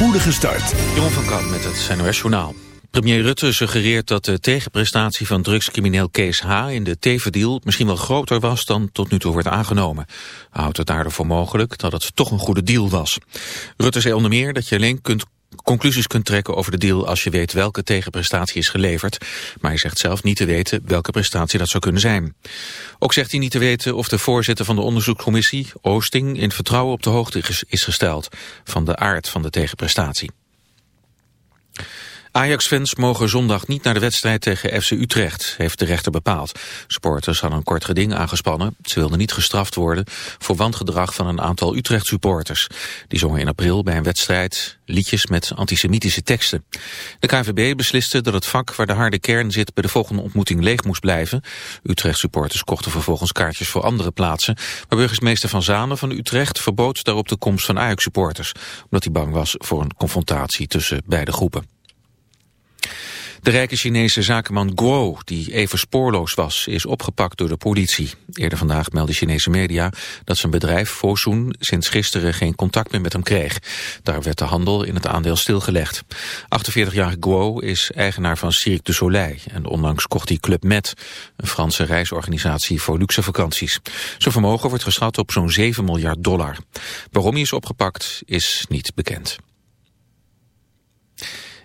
spoedige start. Jon van Kamp met het NOS Journaal. Premier Rutte suggereert dat de tegenprestatie van drugscrimineel Kees H. in de Tevendeal misschien wel groter was dan tot nu toe werd aangenomen. Houdt het daardoor voor mogelijk dat het toch een goede deal was. Rutte zei onder meer dat je alleen kunt conclusies kunt trekken over de deal als je weet welke tegenprestatie is geleverd. Maar hij zegt zelf niet te weten welke prestatie dat zou kunnen zijn. Ook zegt hij niet te weten of de voorzitter van de onderzoekscommissie, Oosting, in vertrouwen op de hoogte is gesteld van de aard van de tegenprestatie. Ajax-fans mogen zondag niet naar de wedstrijd tegen FC Utrecht, heeft de rechter bepaald. Supporters hadden een kort geding aangespannen. Ze wilden niet gestraft worden voor wandgedrag van een aantal Utrecht-supporters. Die zongen in april bij een wedstrijd liedjes met antisemitische teksten. De KVB besliste dat het vak waar de harde kern zit bij de volgende ontmoeting leeg moest blijven. Utrecht-supporters kochten vervolgens kaartjes voor andere plaatsen. Maar burgemeester Van Zanen van Utrecht verbood daarop de komst van Ajax-supporters. Omdat hij bang was voor een confrontatie tussen beide groepen. De rijke Chinese zakenman Guo, die even spoorloos was, is opgepakt door de politie. Eerder vandaag meldde Chinese media dat zijn bedrijf Fosun sinds gisteren geen contact meer met hem kreeg. Daar werd de handel in het aandeel stilgelegd. 48-jarige Guo is eigenaar van Cirque du Soleil en onlangs kocht hij Club Met, een Franse reisorganisatie voor luxe vakanties. Zijn vermogen wordt geschat op zo'n 7 miljard dollar. Waarom hij is opgepakt is niet bekend.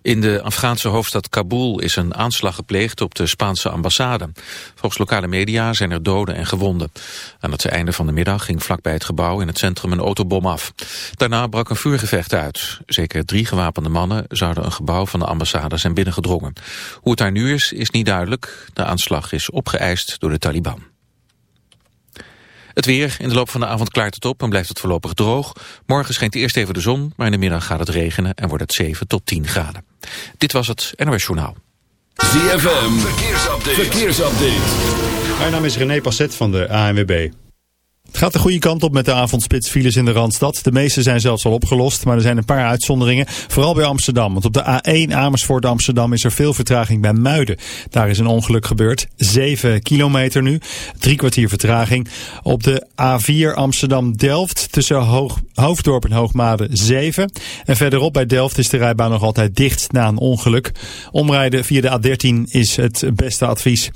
In de Afghaanse hoofdstad Kabul is een aanslag gepleegd op de Spaanse ambassade. Volgens lokale media zijn er doden en gewonden. Aan het einde van de middag ging vlakbij het gebouw in het centrum een autobom af. Daarna brak een vuurgevecht uit. Zeker drie gewapende mannen zouden een gebouw van de ambassade zijn binnengedrongen. Hoe het daar nu is, is niet duidelijk. De aanslag is opgeëist door de Taliban. Het weer. In de loop van de avond klaart het op en blijft het voorlopig droog. Morgen schijnt eerst even de zon, maar in de middag gaat het regenen... en wordt het 7 tot 10 graden. Dit was het NOS Journaal. ZFM. Verkeersupdate. Verkeersupdate. Mijn naam is René Passet van de ANWB. Het gaat de goede kant op met de avondspitsfiles in de Randstad. De meeste zijn zelfs al opgelost, maar er zijn een paar uitzonderingen. Vooral bij Amsterdam, want op de A1 Amersfoort Amsterdam is er veel vertraging bij Muiden. Daar is een ongeluk gebeurd. 7 kilometer nu, drie kwartier vertraging. Op de A4 Amsterdam Delft tussen Hoofddorp en Hoogmade 7. En verderop bij Delft is de rijbaan nog altijd dicht na een ongeluk. Omrijden via de A13 is het beste advies.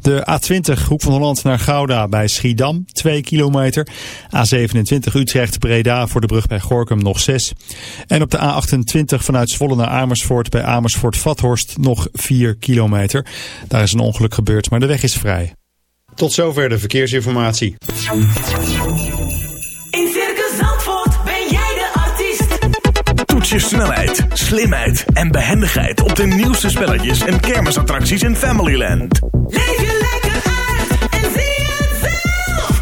De A20 Hoek van Holland naar Gouda bij Schiedam, 2 kilometer A27 Utrecht-Breda voor de brug bij Gorkum nog 6. En op de A28 vanuit Zwolle naar Amersfoort bij Amersfoort-Vathorst nog 4 kilometer. Daar is een ongeluk gebeurd, maar de weg is vrij. Tot zover de verkeersinformatie. In Circus Zandvoort ben jij de artiest. Toets je snelheid, slimheid en behendigheid op de nieuwste spelletjes en kermisattracties in Familyland. Leven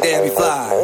like Fly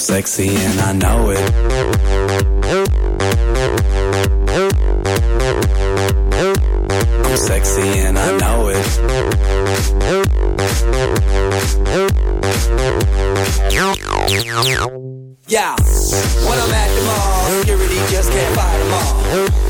sexy and I know it. I'm sexy and I know it. Yeah, when I'm at the mall, security just can't buy them all.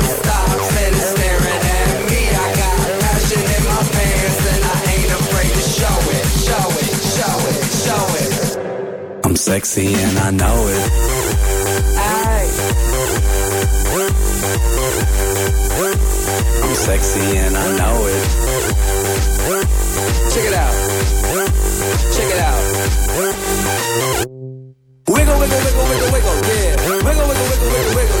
sexy and I know it. Aye. I'm sexy and I know it. Check it out. Check it out. Wiggle, wiggle, wiggle, wiggle, wiggle, yeah. Wiggle, wiggle, wiggle, wiggle, wiggle.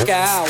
work out.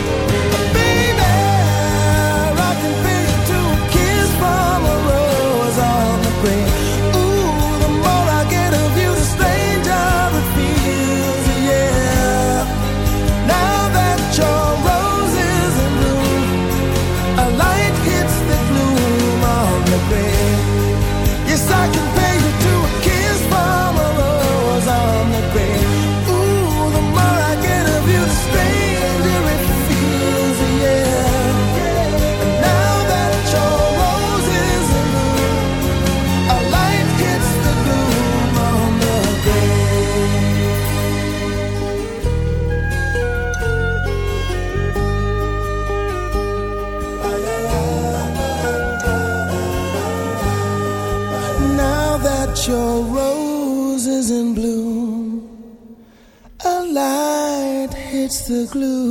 the glue.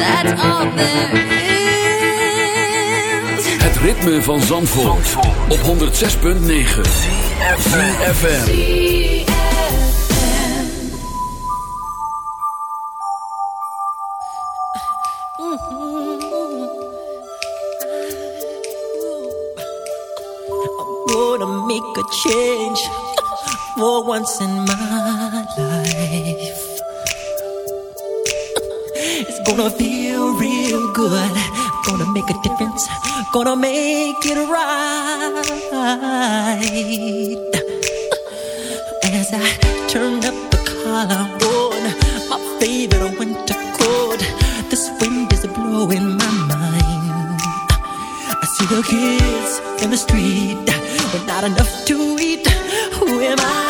that's all there is. Het ritme van Zandvoort, Zandvoort. op 106.9 CFM. make a change for once in my life. Gonna feel real good. Gonna make a difference. Gonna make it right. as I turn up the on my favorite winter coat, this wind is blowing my mind. I see the kids in the street, but not enough to eat. Who am I?